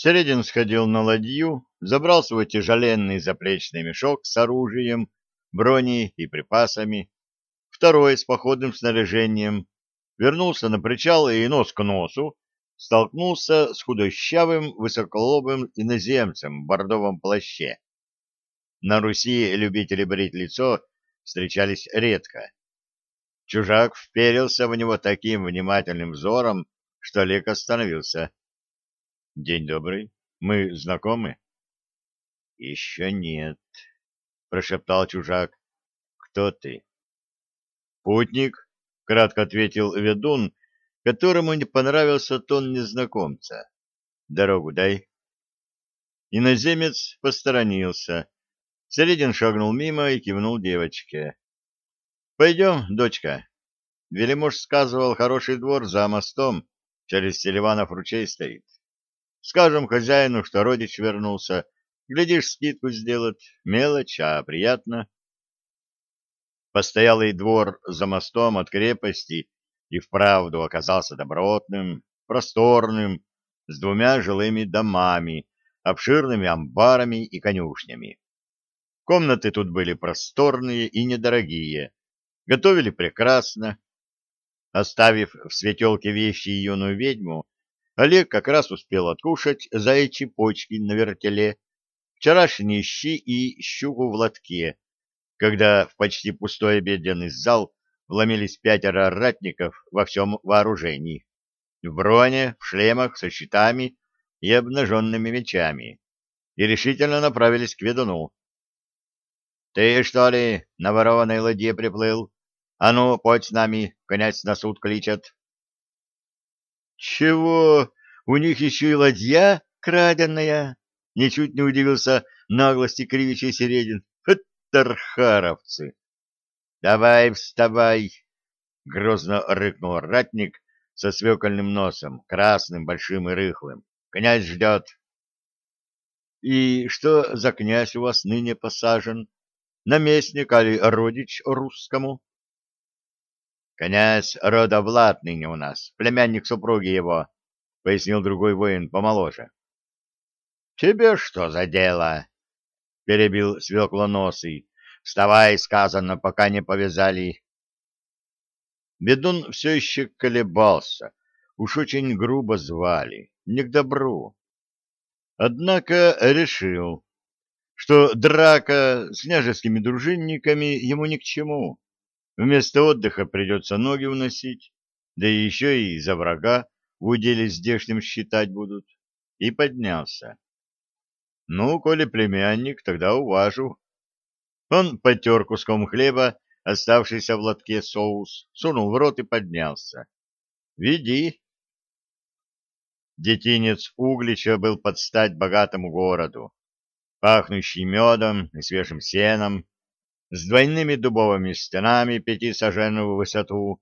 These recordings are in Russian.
Середин сходил на ладью, забрал свой тяжеленный заплечный мешок с оружием, броней и припасами, второй с походным снаряжением, вернулся на причал и нос к носу столкнулся с худощавым высоколобым иноземцем в бордовом плаще. На Руси любители брить лицо встречались редко. Чужак вперился в него таким внимательным взором, что Олег остановился. — День добрый. Мы знакомы? — Еще нет, — прошептал чужак. — Кто ты? — Путник, — кратко ответил ведун, которому не понравился тон незнакомца. — Дорогу дай. Иноземец посторонился. Середин шагнул мимо и кивнул девочке. — Пойдем, дочка. Велимуж сказывал, хороший двор за мостом, через Селиванов ручей стоит. Скажем хозяину, что родич вернулся. Глядишь, скидку сделать. Мелочь, а приятно. Постоялый двор за мостом от крепости и вправду оказался добротным, просторным, с двумя жилыми домами, обширными амбарами и конюшнями. Комнаты тут были просторные и недорогие, готовили прекрасно. Оставив в светелке вещи юную ведьму, Олег как раз успел откушать заячьи почки на вертеле, вчерашние щи и щуку в лотке, когда в почти пустой обеденный зал вломились пятеро ратников во всем вооружении, в броне, в шлемах, со щитами и обнаженными мечами, и решительно направились к ведуну. — Ты, что ли, на ворованной ладье приплыл? А ну, подь с нами, князь на суд кличет. Чего? У них еще и ладья краденная? Ничуть не удивился наглости кривичей Середин. Тархаровцы! Давай, вставай! Грозно рыкнул ратник со свекольным носом, красным, большим и рыхлым. Князь ждет. И что за князь у вас ныне посажен? Наместник али родич русскому? Князь рода Влад ныне у нас, племянник супруги его, — пояснил другой воин помоложе. — Тебе что за дело? — перебил свеклоносый. — Вставай, сказано, пока не повязали. Бедун все еще колебался, уж очень грубо звали, не к добру. Однако решил, что драка с княжескими дружинниками ему ни к чему. Вместо отдыха придется ноги уносить, да еще и за врага в уделе здешним считать будут. И поднялся. Ну, коли племянник, тогда уважу. Он потер куском хлеба, оставшийся в лотке соус, сунул в рот и поднялся. Веди. Детинец Углича был под стать богатому городу, пахнущий медом и свежим сеном, с двойными дубовыми стенами пяти сажен в высоту,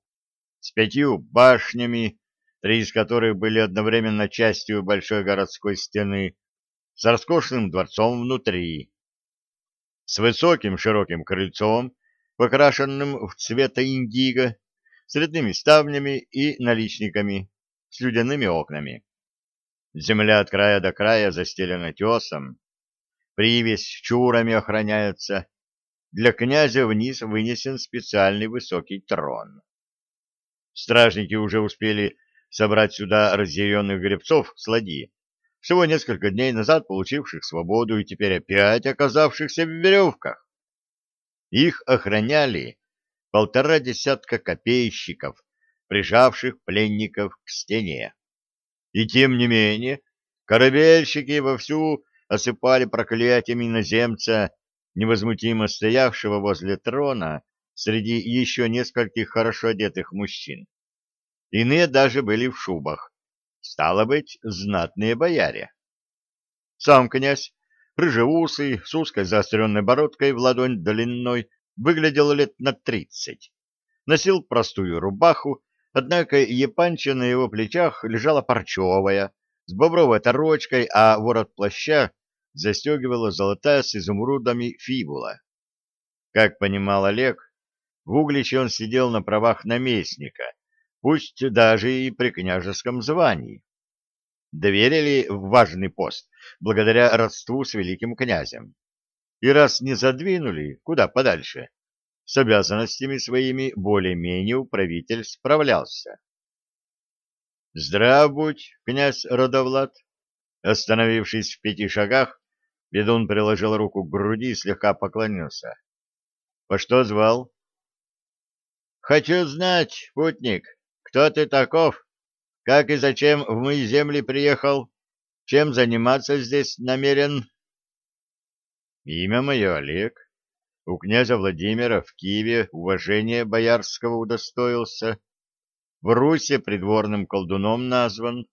с пятью башнями, три из которых были одновременно частью большой городской стены, с роскошным дворцом внутри, с высоким широким крыльцом, покрашенным в цвета индиго, с рядными ставнями и наличниками, с людяными окнами. Земля от края до края застелена тесом, привязь чурами охраняется, для князя вниз вынесен специальный высокий трон. Стражники уже успели собрать сюда разъяренных гребцов с ладьи, всего несколько дней назад получивших свободу и теперь опять оказавшихся в веревках. Их охраняли полтора десятка копейщиков, прижавших пленников к стене. И тем не менее корабельщики вовсю осыпали проклятиями иноземца невозмутимо стоявшего возле трона среди еще нескольких хорошо одетых мужчин. Иные даже были в шубах. Стало быть, знатные бояре. Сам князь, рыжеусый, с узкой заостренной бородкой в ладонь длиной, выглядел лет на тридцать. Носил простую рубаху, однако епанча на его плечах лежала парчевая, с бобровой торочкой, а ворот плаща застегивала золотая с изумрудами фибула. Как понимал Олег, в Угличе он сидел на правах наместника, пусть даже и при княжеском звании. доверили важный пост благодаря родству с великим князем. И раз не задвинули, куда подальше, с обязанностями своими более-менее управитель справлялся. «Здрав будь, князь Родовлад!» Остановившись в пяти шагах, ведун приложил руку к груди и слегка поклонился. «По что звал?» «Хочу знать, путник, кто ты таков, как и зачем в мои земли приехал, чем заниматься здесь намерен?» «Имя мое Олег. У князя Владимира в Киеве уважение боярского удостоился» в Руси придворным колдуном назван.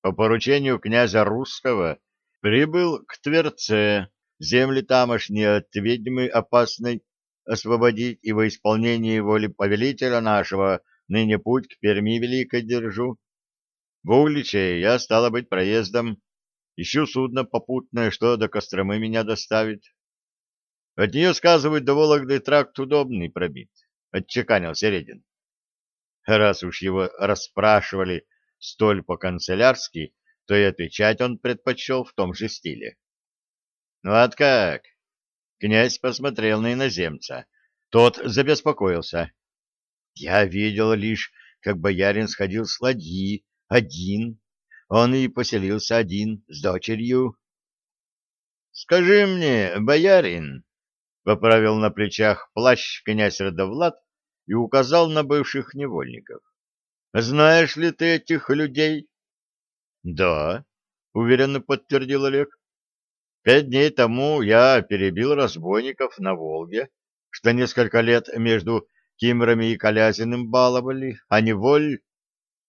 По поручению князя Русского прибыл к Тверце, земли тамошние от ведьмы опасной освободить и во исполнении воли повелителя нашего ныне путь к Перми великой держу. В Угличе я, стало быть, проездом. Ищу судно попутное, что до Костромы меня доставит. От нее, сказывают, до Вологды тракт удобный пробит, — отчеканил Середин. Раз уж его расспрашивали столь по-канцелярски, то и отвечать он предпочел в том же стиле. — Ну, от как? Князь посмотрел на иноземца. Тот забеспокоился. — Я видел лишь, как боярин сходил с ладьи, один. Он и поселился один, с дочерью. — Скажи мне, боярин, — поправил на плечах плащ князь Родовлад, и указал на бывших невольников. «Знаешь ли ты этих людей?» «Да», — уверенно подтвердил Олег. «Пять дней тому я перебил разбойников на Волге, что несколько лет между Кимрами и Колязиным баловали, а не воль...»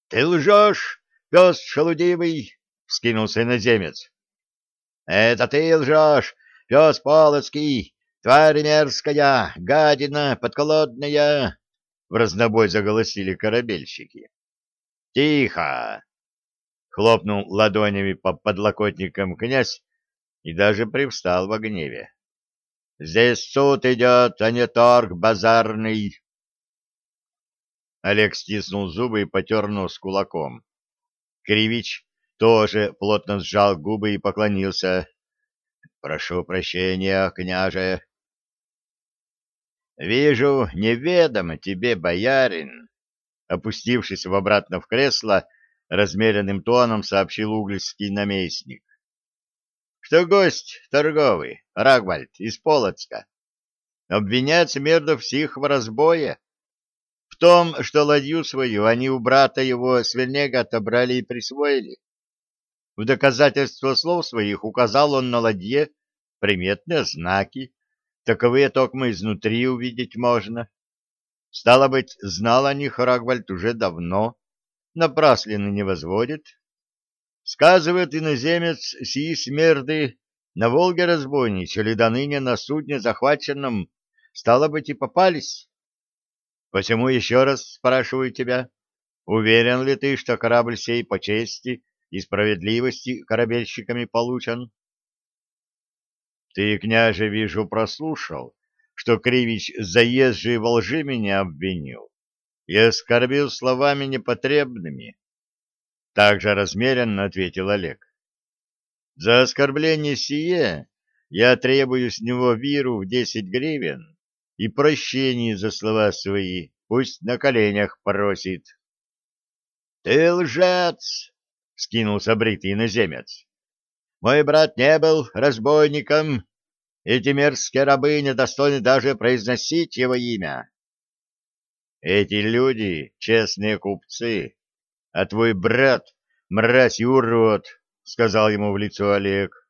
«Ты лжешь, пес шелудивый!» — вскинулся иноземец. «Это ты лжешь, пес Полоцкий, тварь мерзкая, гадина подколодная!» в разнобой заголосили корабельщики. «Тихо!» — хлопнул ладонями по подлокотникам князь и даже привстал в гневе. «Здесь суд идет, а не торг базарный!» Олег стиснул зубы и потер нос кулаком. Кривич тоже плотно сжал губы и поклонился. «Прошу прощения, княже!» Вижу, неведомо тебе, боярин, опустившись обратно в кресло, размеренным тоном сообщил углицкий наместник, что гость торговый, Рагвальд из Полоцка, обвиняет смердов всех в разбое, в том, что ладью свою они у брата его Свельнега отобрали и присвоили. В доказательство слов своих указал он на ладье приметные знаки, Таковые токмо изнутри увидеть можно. Стало быть, знал о них Рагвальд уже давно, напраслины не возводит. Сказывает иноземец сии смерды, на Волге разбойничали до ныне на судне захваченном, стало быть, и попались. Посему еще раз спрашиваю тебя, уверен ли ты, что корабль сей по чести и справедливости корабельщиками получен? Ты, княже, вижу, прослушал, что Кривич заезжий во лжи меня обвинил и оскорбил словами непотребными. Так же размеренно ответил Олег. За оскорбление сие я требую с него виру в десять гривен и прощения за слова свои, пусть на коленях просит. — Ты лжец! — скинулся бритый иноземец. Мой брат не был разбойником. Эти мерзкие рабы недостойны даже произносить его имя. Эти люди — честные купцы, а твой брат — мразь и урод, — сказал ему в лицо Олег.